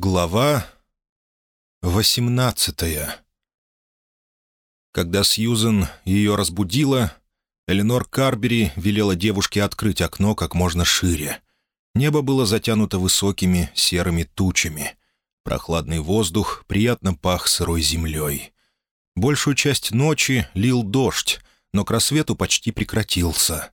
Глава восемнадцатая Когда Сьюзен ее разбудила, Эленор Карбери велела девушке открыть окно как можно шире. Небо было затянуто высокими серыми тучами. Прохладный воздух приятно пах сырой землей. Большую часть ночи лил дождь, но к рассвету почти прекратился.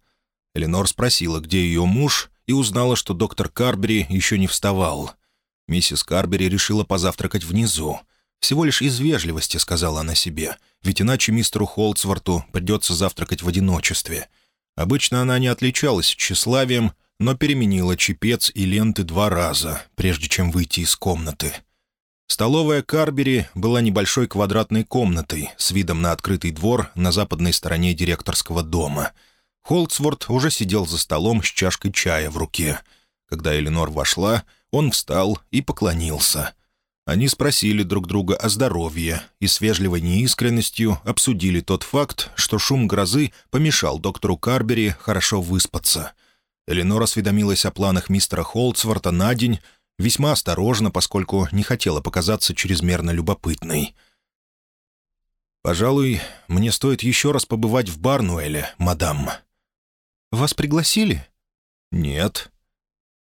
Эленор спросила, где ее муж, и узнала, что доктор Карбери еще не вставал — Миссис Карбери решила позавтракать внизу. Всего лишь из вежливости, сказала она себе, ведь иначе мистеру Холцворту придется завтракать в одиночестве. Обычно она не отличалась тщеславием, но переменила чепец и ленты два раза, прежде чем выйти из комнаты. Столовая Карбери была небольшой квадратной комнатой с видом на открытый двор на западной стороне директорского дома. Холцворт уже сидел за столом с чашкой чая в руке. Когда Эленор вошла, он встал и поклонился. Они спросили друг друга о здоровье и с вежливой неискренностью обсудили тот факт, что шум грозы помешал доктору Карбери хорошо выспаться. Эленор осведомилась о планах мистера Холцворта на день, весьма осторожно, поскольку не хотела показаться чрезмерно любопытной. «Пожалуй, мне стоит еще раз побывать в Барнуэле, мадам». «Вас пригласили?» «Нет.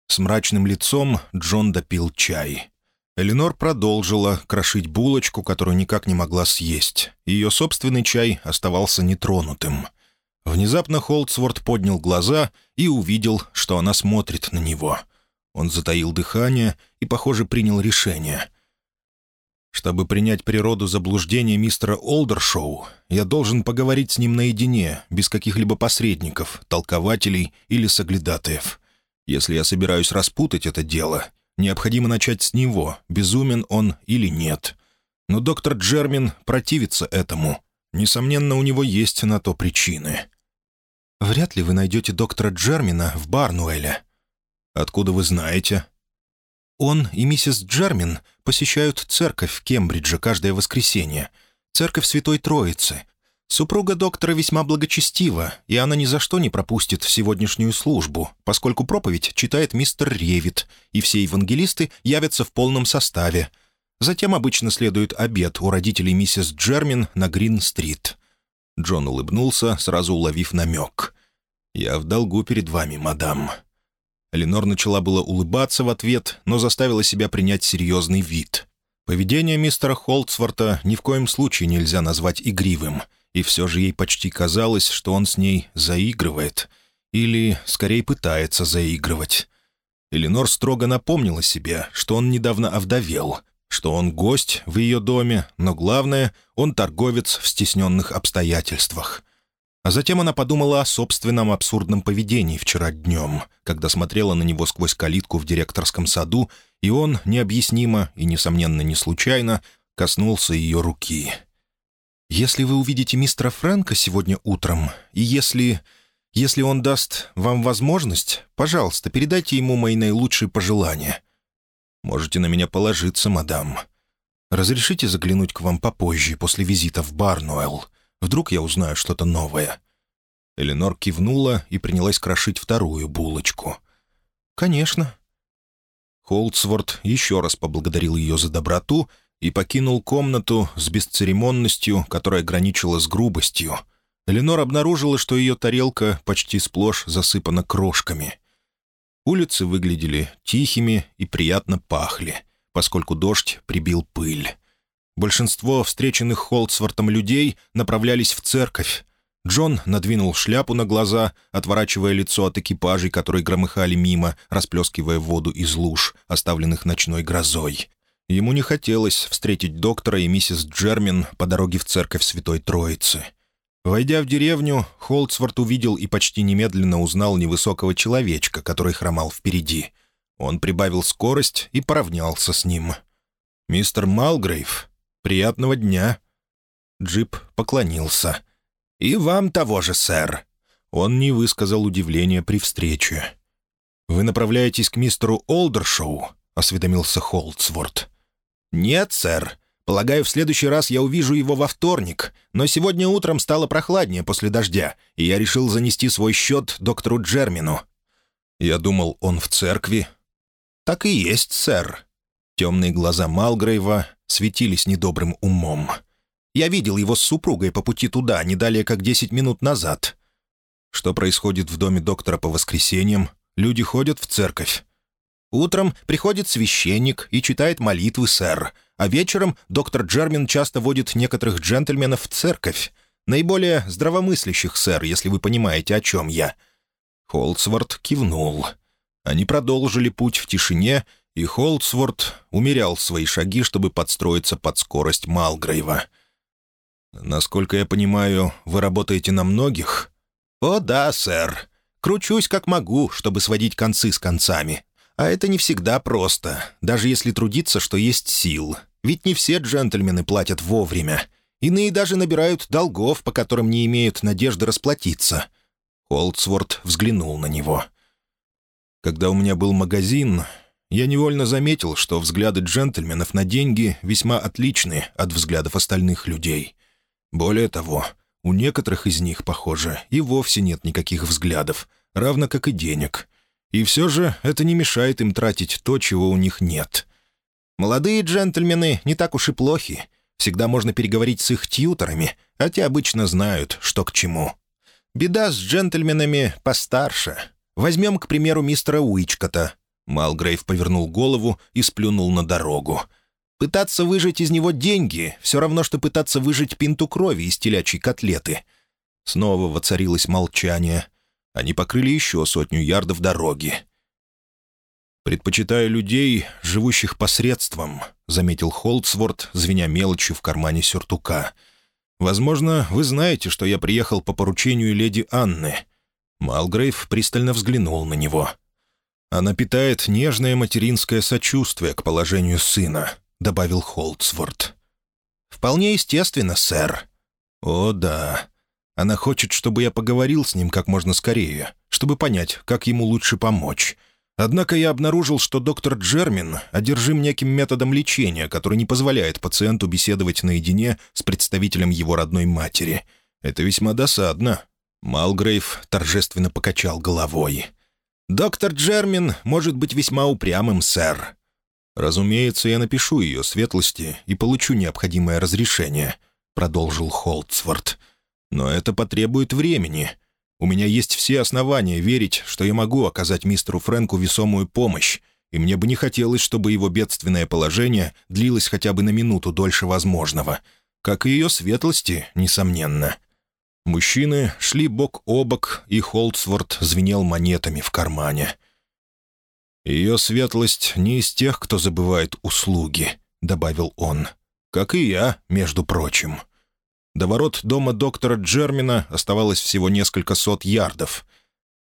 С мрачным лицом Джон допил чай. Эленор продолжила крошить булочку, которую никак не могла съесть. Ее собственный чай оставался нетронутым. Внезапно Холдсворт поднял глаза и увидел, что она смотрит на него. Он затаил дыхание и, похоже, принял решение. «Чтобы принять природу заблуждения мистера Олдершоу, я должен поговорить с ним наедине, без каких-либо посредников, толкователей или соглядатаев. Если я собираюсь распутать это дело, необходимо начать с него, безумен он или нет. Но доктор Джермин противится этому. Несомненно, у него есть на то причины. «Вряд ли вы найдете доктора Джермина в Барнуэле». «Откуда вы знаете?» «Он и миссис Джермин посещают церковь в Кембридже каждое воскресенье. Церковь Святой Троицы, Супруга доктора весьма благочестива, и она ни за что не пропустит сегодняшнюю службу, поскольку проповедь читает мистер Ревит, и все евангелисты явятся в полном составе. Затем обычно следует обед у родителей миссис Джермин на Грин-стрит. Джон улыбнулся, сразу уловив намек. «Я в долгу перед вами, мадам». Ленор начала было улыбаться в ответ, но заставила себя принять серьезный вид. Поведение мистера Холцворта ни в коем случае нельзя назвать игривым — и все же ей почти казалось, что он с ней заигрывает. Или, скорее, пытается заигрывать. Эленор строго напомнила себе, что он недавно овдовел, что он гость в ее доме, но главное, он торговец в стесненных обстоятельствах. А затем она подумала о собственном абсурдном поведении вчера днем, когда смотрела на него сквозь калитку в директорском саду, и он, необъяснимо и, несомненно, не случайно, коснулся ее руки — «Если вы увидите мистера Фрэнка сегодня утром, и если... если он даст вам возможность, пожалуйста, передайте ему мои наилучшие пожелания». «Можете на меня положиться, мадам. Разрешите заглянуть к вам попозже, после визита в Барнуэлл. Вдруг я узнаю что-то новое». Эленор кивнула и принялась крошить вторую булочку. «Конечно». Холдсворт еще раз поблагодарил ее за доброту и покинул комнату с бесцеремонностью, которая граничила с грубостью. Ленор обнаружила, что ее тарелка почти сплошь засыпана крошками. Улицы выглядели тихими и приятно пахли, поскольку дождь прибил пыль. Большинство встреченных Холдсвортом людей направлялись в церковь. Джон надвинул шляпу на глаза, отворачивая лицо от экипажей, которые громыхали мимо, расплескивая воду из луж, оставленных ночной грозой. Ему не хотелось встретить доктора и миссис Джермин по дороге в церковь Святой Троицы. Войдя в деревню, Холдсворт увидел и почти немедленно узнал невысокого человечка, который хромал впереди. Он прибавил скорость и поравнялся с ним. «Мистер Малгрейв, приятного дня!» Джип поклонился. «И вам того же, сэр!» Он не высказал удивления при встрече. «Вы направляетесь к мистеру Олдершоу?» — осведомился Холдсворт. «Нет, сэр. Полагаю, в следующий раз я увижу его во вторник, но сегодня утром стало прохладнее после дождя, и я решил занести свой счет доктору Джермину». «Я думал, он в церкви». «Так и есть, сэр». Темные глаза Малгрейва светились недобрым умом. «Я видел его с супругой по пути туда, не далее как десять минут назад». «Что происходит в доме доктора по воскресеньям? Люди ходят в церковь?» «Утром приходит священник и читает молитвы, сэр, а вечером доктор Джермин часто водит некоторых джентльменов в церковь. Наиболее здравомыслящих, сэр, если вы понимаете, о чем я». Холдсворт кивнул. Они продолжили путь в тишине, и Холдсворт умерял свои шаги, чтобы подстроиться под скорость Малгрейва. «Насколько я понимаю, вы работаете на многих?» «О да, сэр. Кручусь как могу, чтобы сводить концы с концами. А это не всегда просто, даже если трудиться, что есть сил. Ведь не все джентльмены платят вовремя. Иные даже набирают долгов, по которым не имеют надежды расплатиться». Холдсворт взглянул на него. «Когда у меня был магазин, я невольно заметил, что взгляды джентльменов на деньги весьма отличны от взглядов остальных людей. Более того, у некоторых из них, похоже, и вовсе нет никаких взглядов, равно как и денег. И все же это не мешает им тратить то, чего у них нет. Молодые джентльмены не так уж и плохи. Всегда можно переговорить с их тьюторами, а те обычно знают, что к чему. Беда с джентльменами постарше. Возьмем, к примеру, мистера Уичкота. Малгрейв повернул голову и сплюнул на дорогу. Пытаться выжать из него деньги — все равно, что пытаться выжать пинту крови из телячьей котлеты. Снова воцарилось молчание. Они покрыли еще сотню ярдов дороги. «Предпочитаю людей, живущих посредством», — заметил Холдсворт, звеня мелочью в кармане сюртука. «Возможно, вы знаете, что я приехал по поручению леди Анны». Малгрейв пристально взглянул на него. «Она питает нежное материнское сочувствие к положению сына», — добавил Холдсворт. «Вполне естественно, сэр». «О, да. Она хочет, чтобы я поговорил с ним как можно скорее, чтобы понять, как ему лучше помочь. Однако я обнаружил, что доктор Джермин одержим неким методом лечения, который не позволяет пациенту беседовать наедине с представителем его родной матери. Это весьма досадно». Малгрейв торжественно покачал головой. «Доктор Джермин может быть весьма упрямым, сэр». «Разумеется, я напишу ее светлости и получу необходимое разрешение», — продолжил Холдсворт. «Но это потребует времени. У меня есть все основания верить, что я могу оказать мистеру Фрэнку весомую помощь, и мне бы не хотелось, чтобы его бедственное положение длилось хотя бы на минуту дольше возможного. Как и ее светлости, несомненно». Мужчины шли бок о бок, и Холдсворт звенел монетами в кармане. «Ее светлость не из тех, кто забывает услуги», — добавил он. «Как и я, между прочим». До ворот дома доктора Джермина оставалось всего несколько сот ярдов.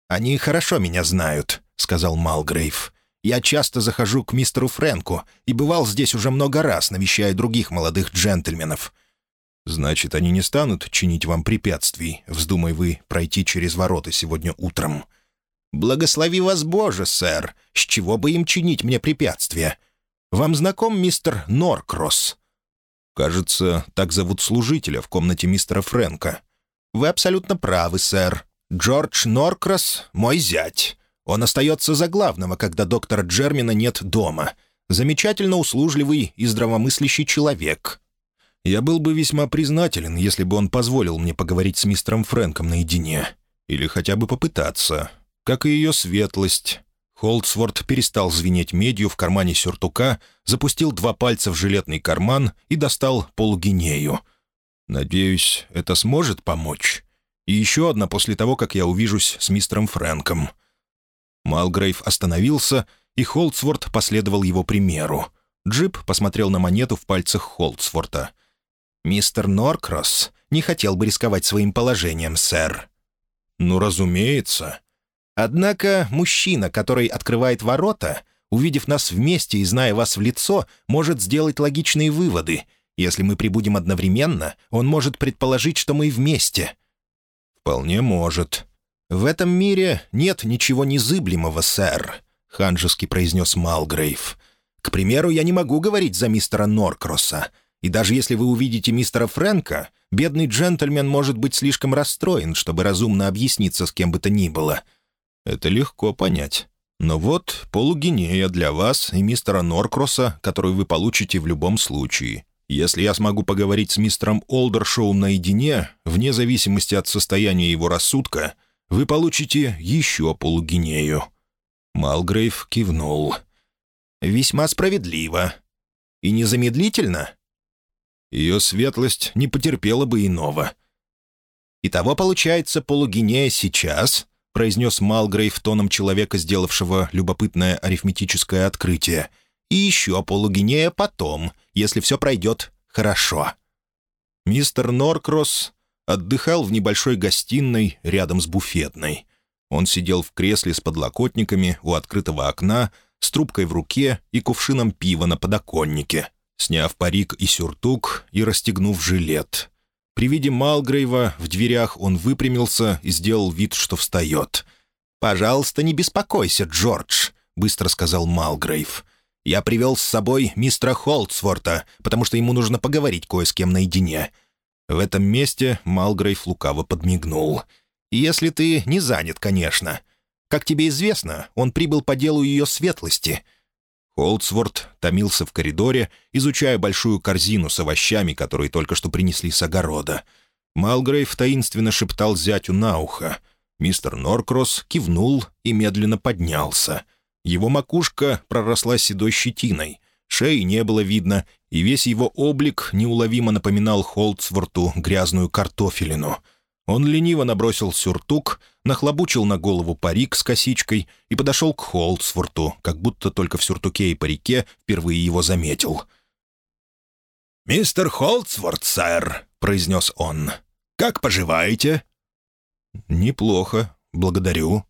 «Они хорошо меня знают», — сказал Малгрейв. «Я часто захожу к мистеру Фрэнку и бывал здесь уже много раз, навещая других молодых джентльменов. «Значит, они не станут чинить вам препятствий, вздумай вы пройти через ворота сегодня утром». «Благослови вас, Боже, сэр! С чего бы им чинить мне препятствия? Вам знаком мистер Норкросс?» «Кажется, так зовут служителя в комнате мистера Фрэнка». «Вы абсолютно правы, сэр. Джордж Норкросс — мой зять. Он остается за главного, когда доктора Джермина нет дома. Замечательно услужливый и здравомыслящий человек. Я был бы весьма признателен, если бы он позволил мне поговорить с мистером Фрэнком наедине. Или хотя бы попытаться. Как и ее светлость. Холдсворт перестал звенеть медью в кармане сюртука, запустил два пальца в жилетный карман и достал полугинею. «Надеюсь, это сможет помочь?» И еще одна после того, как я увижусь с мистером Фрэнком. Малгрейв остановился, и Холдсворт последовал его примеру. Джип посмотрел на монету в пальцах Холдсворта. «Мистер Норкросс не хотел бы рисковать своим положением, сэр». «Ну, разумеется». «Однако мужчина, который открывает ворота, увидев нас вместе и зная вас в лицо, может сделать логичные выводы. Если мы прибудем одновременно, он может предположить, что мы вместе». «Вполне может». «В этом мире нет ничего незыблемого, сэр», — ханжески произнес Малгрейв. «К примеру, я не могу говорить за мистера Норкросса. И даже если вы увидите мистера Фрэнка, бедный джентльмен может быть слишком расстроен, чтобы разумно объясниться с кем бы то ни было. Это легко понять. Но вот полугинея для вас и мистера Норкросса, которую вы получите в любом случае. Если я смогу поговорить с мистером Олдершоу наедине, вне зависимости от состояния его рассудка, вы получите еще полугинею». Малгрейв кивнул. «Весьма справедливо. И незамедлительно?» Ее светлость не потерпела бы иного. «Итого получается полугинея сейчас», — произнес Малгрейв тоном человека, сделавшего любопытное арифметическое открытие, «и еще полугинея потом, если все пройдет хорошо». Мистер Норкросс отдыхал в небольшой гостиной рядом с буфетной. Он сидел в кресле с подлокотниками у открытого окна, с трубкой в руке и кувшином пива на подоконнике, сняв парик и сюртук и расстегнув жилет. При виде Малгрейва в дверях он выпрямился и сделал вид, что встает. «Пожалуйста, не беспокойся, Джордж», — быстро сказал Малгрейв. «Я привел с собой мистера Холдсворта, потому что ему нужно поговорить кое с кем наедине». В этом месте Малгрейв лукаво подмигнул. «Если ты не занят, конечно. Как тебе известно, он прибыл по делу ее светлости». Холдсворт томился в коридоре, изучая большую корзину с овощами, которые только что принесли с огорода. Малгрейв таинственно шептал зятю на ухо. Мистер Норкросс кивнул и медленно поднялся. Его макушка проросла седой щетиной. Шеи не было видно, и весь его облик неуловимо напоминал Холдсворту грязную картофелину — он лениво набросил сюртук, нахлобучил на голову парик с косичкой и подошел к Холдсворту, как будто только в сюртуке и парике впервые его заметил. «Мистер Холдсворт, сэр», — произнес он, — «как поживаете?» «Неплохо, благодарю».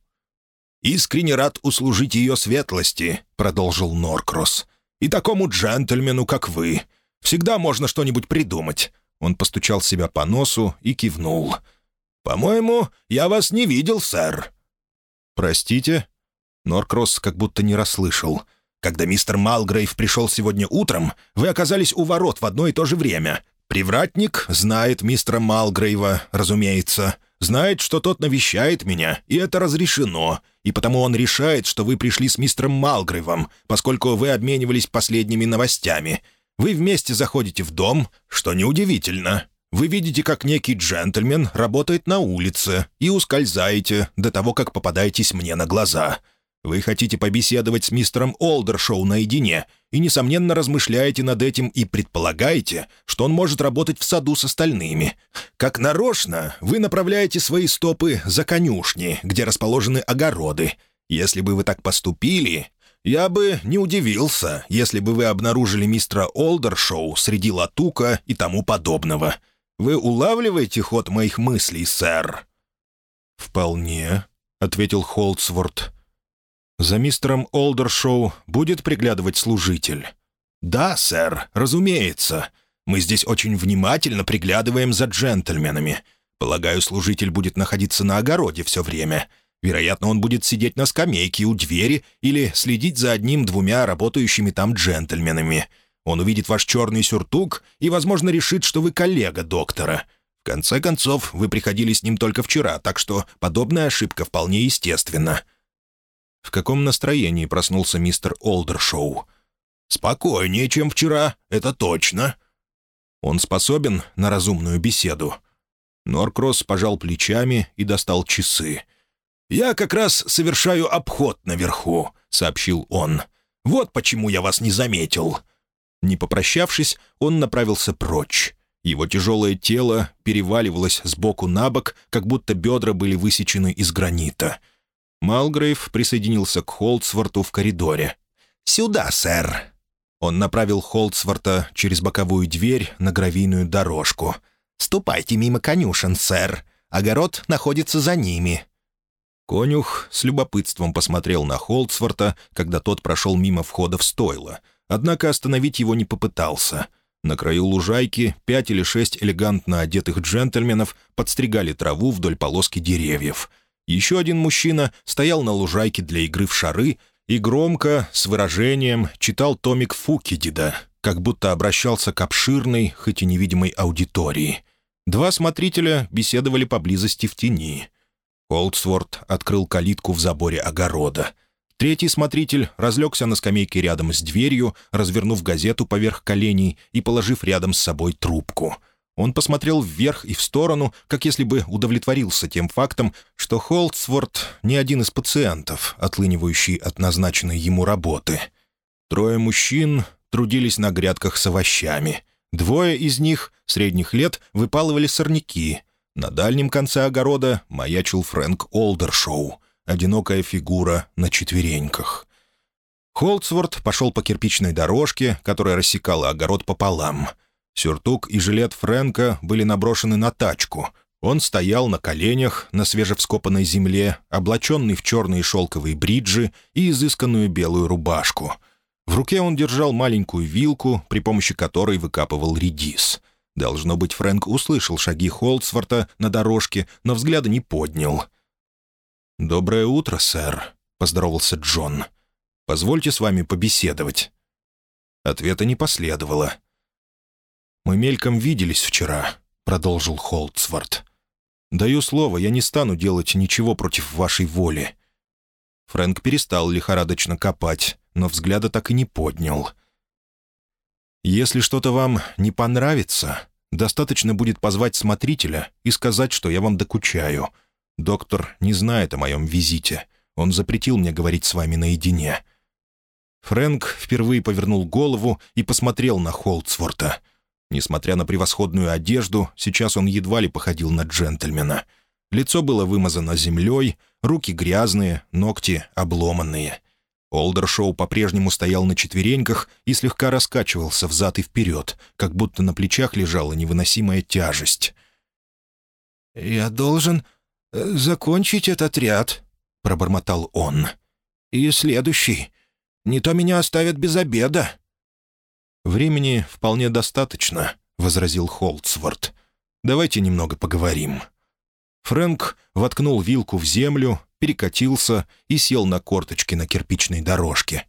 «Искренне рад услужить ее светлости», — продолжил Норкросс. «И такому джентльмену, как вы. Всегда можно что-нибудь придумать». Он постучал себя по носу и кивнул. «По-моему, я вас не видел, сэр». «Простите?» Норкросс как будто не расслышал. «Когда мистер Малгрейв пришел сегодня утром, вы оказались у ворот в одно и то же время. Привратник знает мистера Малгрейва, разумеется. Знает, что тот навещает меня, и это разрешено. И потому он решает, что вы пришли с мистером Малгрейвом, поскольку вы обменивались последними новостями. Вы вместе заходите в дом, что неудивительно. Вы видите, как некий джентльмен работает на улице и ускользаете до того, как попадаетесь мне на глаза. Вы хотите побеседовать с мистером Олдершоу наедине и, несомненно, размышляете над этим и предполагаете, что он может работать в саду с остальными. Как нарочно, вы направляете свои стопы за конюшни, где расположены огороды. Если бы вы так поступили, я бы не удивился, если бы вы обнаружили мистера Олдершоу среди латука и тому подобного. Вы улавливаете ход моих мыслей, сэр?» «Вполне», — ответил Холдсворт. «За мистером Олдершоу будет приглядывать служитель?» «Да, сэр, разумеется. Мы здесь очень внимательно приглядываем за джентльменами. Полагаю, служитель будет находиться на огороде все время. Вероятно, он будет сидеть на скамейке у двери или следить за одним-двумя работающими там джентльменами. Он увидит ваш черный сюртук и, возможно, решит, что вы коллега доктора. В конце концов, вы приходили с ним только вчера, так что подобная ошибка вполне естественна». В каком настроении проснулся мистер Олдершоу? «Спокойнее, чем вчера, это точно». «Он способен на разумную беседу?» Норкросс пожал плечами и достал часы. «Я как раз совершаю обход наверху», — сообщил он. «Вот почему я вас не заметил. Не попрощавшись, он направился прочь. Его тяжелое тело переваливалось с боку на бок, как будто бедра были высечены из гранита. Малгрейв присоединился к Холдсворту в коридоре. «Сюда, сэр!» Он направил Холдсворта через боковую дверь на гравийную дорожку. «Ступайте мимо конюшен, сэр. Огород находится за ними». Конюх с любопытством посмотрел на Холдсворта, когда тот прошел мимо входа в стойло — Однако остановить его не попытался. На краю лужайки пять или шесть элегантно одетых джентльменов подстригали траву вдоль полоски деревьев. Еще один мужчина стоял на лужайке для игры в шары и громко, с выражением, читал томик Фукидида, как будто обращался к обширной, хоть и невидимой аудитории. Два смотрителя беседовали поблизости в тени. Олдсворт открыл калитку в заборе огорода — Третий смотритель разлегся на скамейке рядом с дверью, развернув газету поверх коленей и положив рядом с собой трубку. Он посмотрел вверх и в сторону, как если бы удовлетворился тем фактом, что Холдсворт не один из пациентов, отлынивающий от назначенной ему работы. Трое мужчин трудились на грядках с овощами. Двое из них, средних лет, выпалывали сорняки. На дальнем конце огорода маячил Фрэнк Олдершоу — одинокая фигура на четвереньках. Холдсворт пошел по кирпичной дорожке, которая рассекала огород пополам. Сюртук и жилет Фрэнка были наброшены на тачку. Он стоял на коленях на свежевскопанной земле, облаченный в черные шелковые бриджи и изысканную белую рубашку. В руке он держал маленькую вилку, при помощи которой выкапывал редис. Должно быть, Фрэнк услышал шаги Холдсворта на дорожке, но взгляда не поднял — «Доброе утро, сэр», — поздоровался Джон. «Позвольте с вами побеседовать». Ответа не последовало. «Мы мельком виделись вчера», — продолжил Холдсворт. «Даю слово, я не стану делать ничего против вашей воли». Фрэнк перестал лихорадочно копать, но взгляда так и не поднял. «Если что-то вам не понравится, достаточно будет позвать смотрителя и сказать, что я вам докучаю», Доктор не знает о моем визите. Он запретил мне говорить с вами наедине». Фрэнк впервые повернул голову и посмотрел на Холдсворта. Несмотря на превосходную одежду, сейчас он едва ли походил на джентльмена. Лицо было вымазано землей, руки грязные, ногти обломанные. Олдершоу по-прежнему стоял на четвереньках и слегка раскачивался взад и вперед, как будто на плечах лежала невыносимая тяжесть. «Я должен закончить этот ряд», — пробормотал он. «И следующий. Не то меня оставят без обеда». «Времени вполне достаточно», — возразил Холдсворт. «Давайте немного поговорим». Фрэнк воткнул вилку в землю, перекатился и сел на корточки на кирпичной дорожке.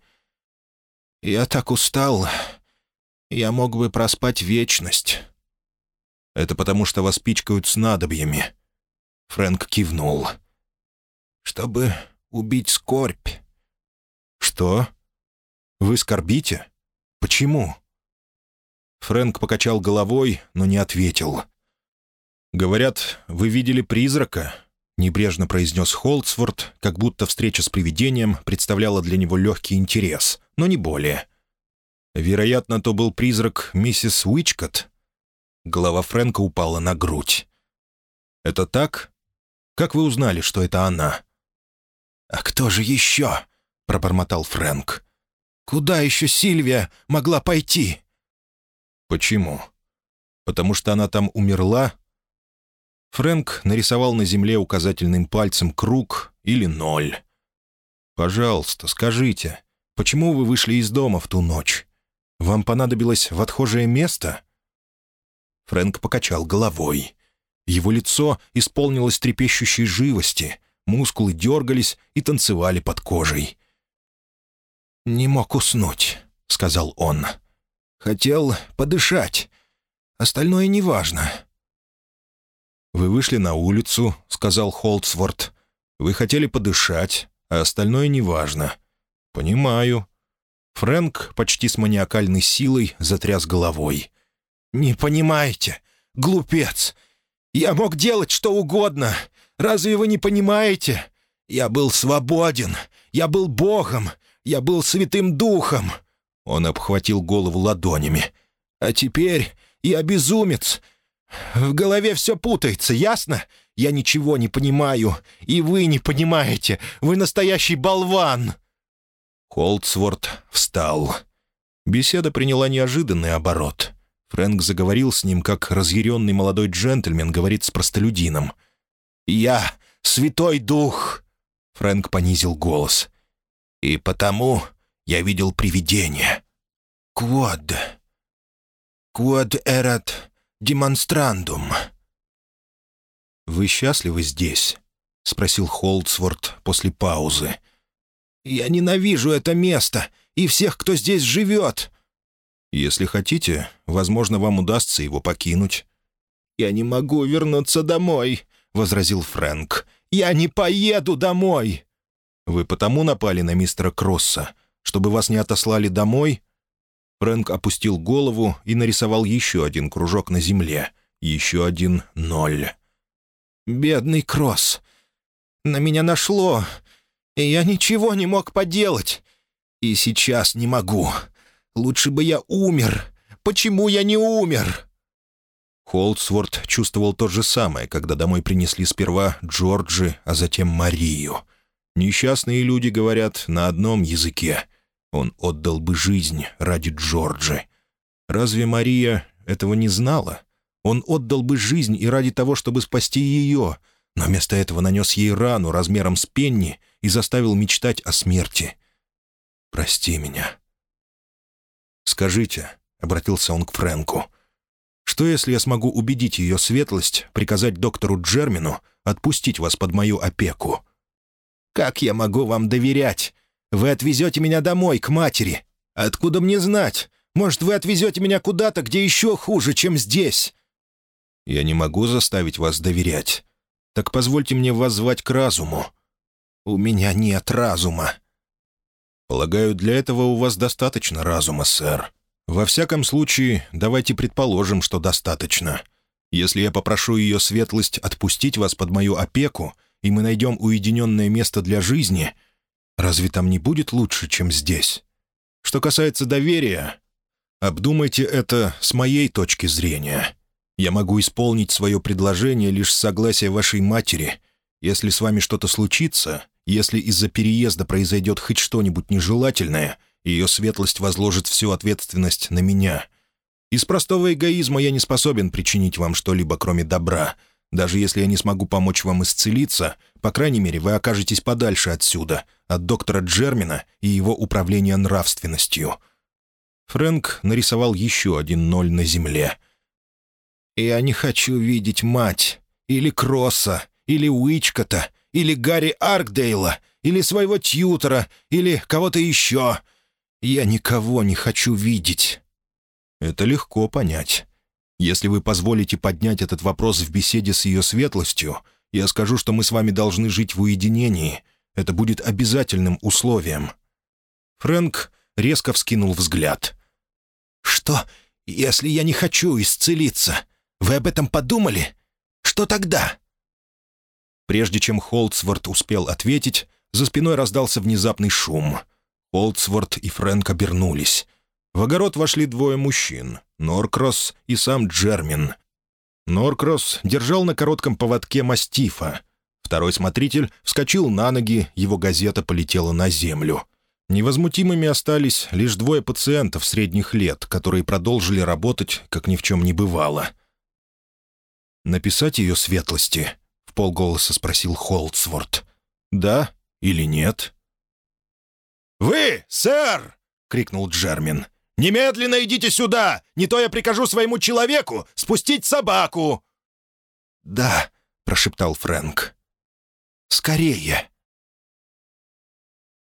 «Я так устал. Я мог бы проспать вечность». «Это потому, что вас пичкают снадобьями», Фрэнк кивнул. «Чтобы убить скорбь». «Что? Вы скорбите? Почему?» Фрэнк покачал головой, но не ответил. «Говорят, вы видели призрака?» — небрежно произнес Холдсворт, как будто встреча с привидением представляла для него легкий интерес, но не более. «Вероятно, то был призрак миссис Уичкотт?» Голова Фрэнка упала на грудь. «Это так?» Как вы узнали, что это она?» «А кто же еще?» — пробормотал Фрэнк. «Куда еще Сильвия могла пойти?» «Почему? Потому что она там умерла?» Фрэнк нарисовал на земле указательным пальцем круг или ноль. «Пожалуйста, скажите, почему вы вышли из дома в ту ночь? Вам понадобилось в отхожее место?» Фрэнк покачал головой. Его лицо исполнилось трепещущей живости, мускулы дергались и танцевали под кожей. «Не мог уснуть», — сказал он. «Хотел подышать. Остальное неважно». «Вы вышли на улицу», — сказал Холдсворт. «Вы хотели подышать, а остальное неважно». «Понимаю». Фрэнк почти с маниакальной силой затряс головой. «Не понимаете, глупец! Я мог делать что угодно. Разве вы не понимаете? Я был свободен. Я был Богом. Я был Святым Духом». Он обхватил голову ладонями. «А теперь я безумец. В голове все путается, ясно? Я ничего не понимаю. И вы не понимаете. Вы настоящий болван». Холдсворт встал. Беседа приняла неожиданный оборот. Фрэнк заговорил с ним, как разъяренный молодой джентльмен говорит с простолюдином. «Я — Святой Дух!» Фрэнк понизил голос. «И потому я видел привидение. Квад. Квад эрат демонстрандум». «Вы счастливы здесь?» — спросил Холдсворт после паузы. «Я ненавижу это место и всех, кто здесь живет. Если хотите, возможно, вам удастся его покинуть». «Я не могу вернуться домой», — возразил Фрэнк. «Я не поеду домой!» Вы потому напали на мистера Кросса, чтобы вас не отослали домой?» Фрэнк опустил голову и нарисовал еще один кружок на земле. Еще один ноль. «Бедный Кросс! На меня нашло, и я ничего не мог поделать. И сейчас не могу. Лучше бы я умер. Почему я не умер?» Холдсворт чувствовал то же самое, когда домой принесли сперва Джорджи, а затем Марию. Несчастные люди говорят на одном языке. Он отдал бы жизнь ради Джорджи. Разве Мария этого не знала? Он отдал бы жизнь и ради того, чтобы спасти ее, но вместо этого нанес ей рану размером с пенни и заставил мечтать о смерти. «Прости меня». «Скажите», — обратился он к Фрэнку, — «что если я смогу убедить ее светлость приказать доктору Джермину отпустить вас под мою опеку?» «Как я могу вам доверять? Вы отвезете меня домой, к матери. Откуда мне знать? Может, вы отвезете меня куда-то, где еще хуже, чем здесь?» «Я не могу заставить вас доверять. Так позвольте мне вас к разуму». «У меня нет разума». «Полагаю, для этого у вас достаточно разума, сэр. Во всяком случае, давайте предположим, что достаточно. Если я попрошу ее светлость отпустить вас под мою опеку, и мы найдем уединенное место для жизни, разве там не будет лучше, чем здесь? Что касается доверия, обдумайте это с моей точки зрения. Я могу исполнить свое предложение лишь с согласия вашей матери. Если с вами что-то случится, если из-за переезда произойдет хоть что-нибудь нежелательное, ее светлость возложит всю ответственность на меня. Из простого эгоизма я не способен причинить вам что-либо, кроме добра — даже если я не смогу помочь вам исцелиться, по крайней мере, вы окажетесь подальше отсюда, от доктора Джермина и его управления нравственностью». Фрэнк нарисовал еще один ноль на земле. «Я не хочу видеть мать, или Кросса, или Уичкота, или Гарри Аркдейла, или своего тьютера, или кого-то еще. Я никого не хочу видеть». «Это легко понять. Если вы позволите поднять этот вопрос в беседе с ее светлостью, я скажу, что мы с вами должны жить в уединении. Это будет обязательным условием». Фрэнк резко вскинул взгляд. «Что, если я не хочу исцелиться? Вы об этом подумали? Что тогда?» Прежде чем Холдсворт успел ответить, за спиной раздался внезапный шум. Холдсворт и Фрэнк обернулись. В огород вошли двое мужчин — Норкросс и сам Джермин. Норкросс держал на коротком поводке мастифа. Второй смотритель вскочил на ноги, его газета полетела на землю. Невозмутимыми остались лишь двое пациентов средних лет, которые продолжили работать, как ни в чем не бывало. «Написать ее светлости?» — в полголоса спросил Холдсворт. «Да или нет?» «Вы, сэр!» — крикнул Джермин. «Немедленно идите сюда! Не то я прикажу своему человеку спустить собаку!» «Да», — прошептал Фрэнк. «Скорее!»